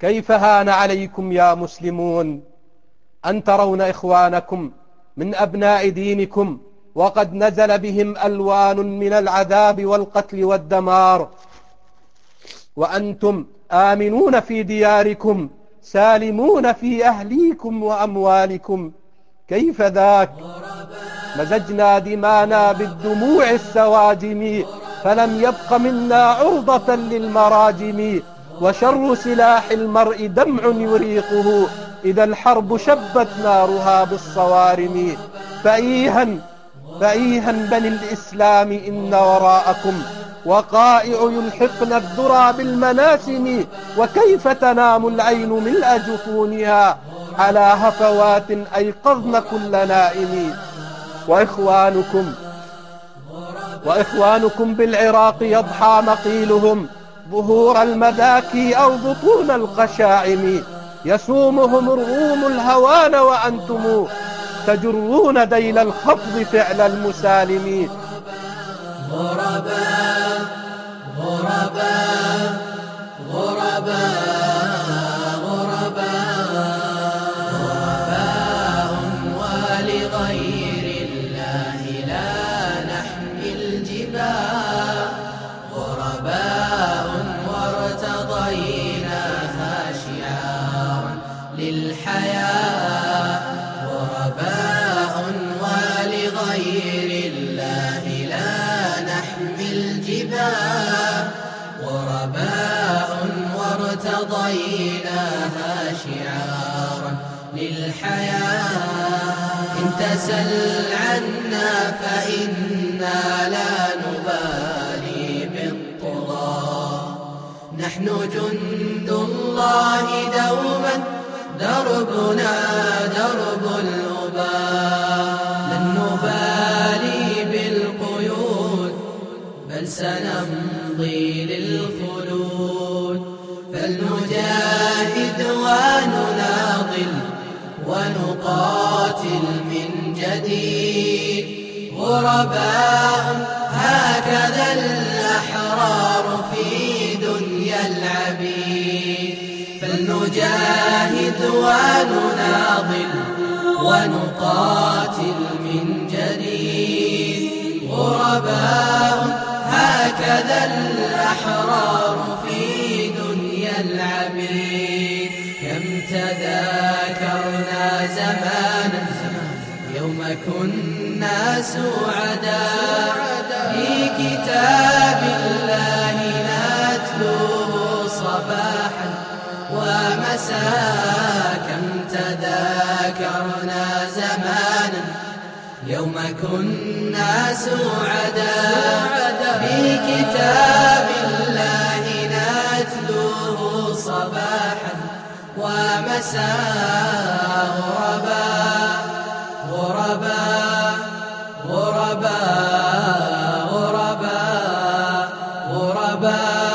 كيف هان عليكم يا مسلمون أن ترون إخوانكم من أبناء دينكم وقد نزل بهم ألوان من العذاب والقتل والدمار وأنتم آمنون في دياركم سالمون في أهليكم وأموالكم كيف ذاك مزجنا دمانا بالدموع السواجم فلم يبق منا عرضة للمراجم وشر سلاح المرء دمع يريقه. إذا الحرب شبت نارها بالصوارم. فأيها فأيها بني الإسلام إن وراءكم. وقائع يلحقن الذرى بالمناسم وكيف تنام العين ملء جفونها على هفوات أيقظن كل نائم. وإخوانكم وإخوانكم بالعراق يضحى مقيلهم. ظهور المذاكي أو بطون القشاعم يسومهم رغوم الهوان وأنتم تجرون ديل الخفض فعل المسالمين غرباء غرباء غرباء. وارتضيناها شعارا للحياة. إن تسل عنا فإنا لا نبالي بالطغاة. نحن جند الله دوما دربنا درب الأباء. لن نبالي بالقيود بل سنمضي للخلود. فلنجاهد ونناضل ونقاتل من جديد. غرباء هكذا الأحرار في دنيا العبيد. فلنجاهد ونناضل ونقاتل من جديد. غرباء هكذا الأحرار العبيد كم تذاكرنا زمانا يوم كنا سعداء. في كتاب الله نتلوه صباحا ومساء. كم تذاكرنا زمانا يوم كنا سعدا في كتاب الله ومساء غرباء. غرباء غرباء غرباء غرباء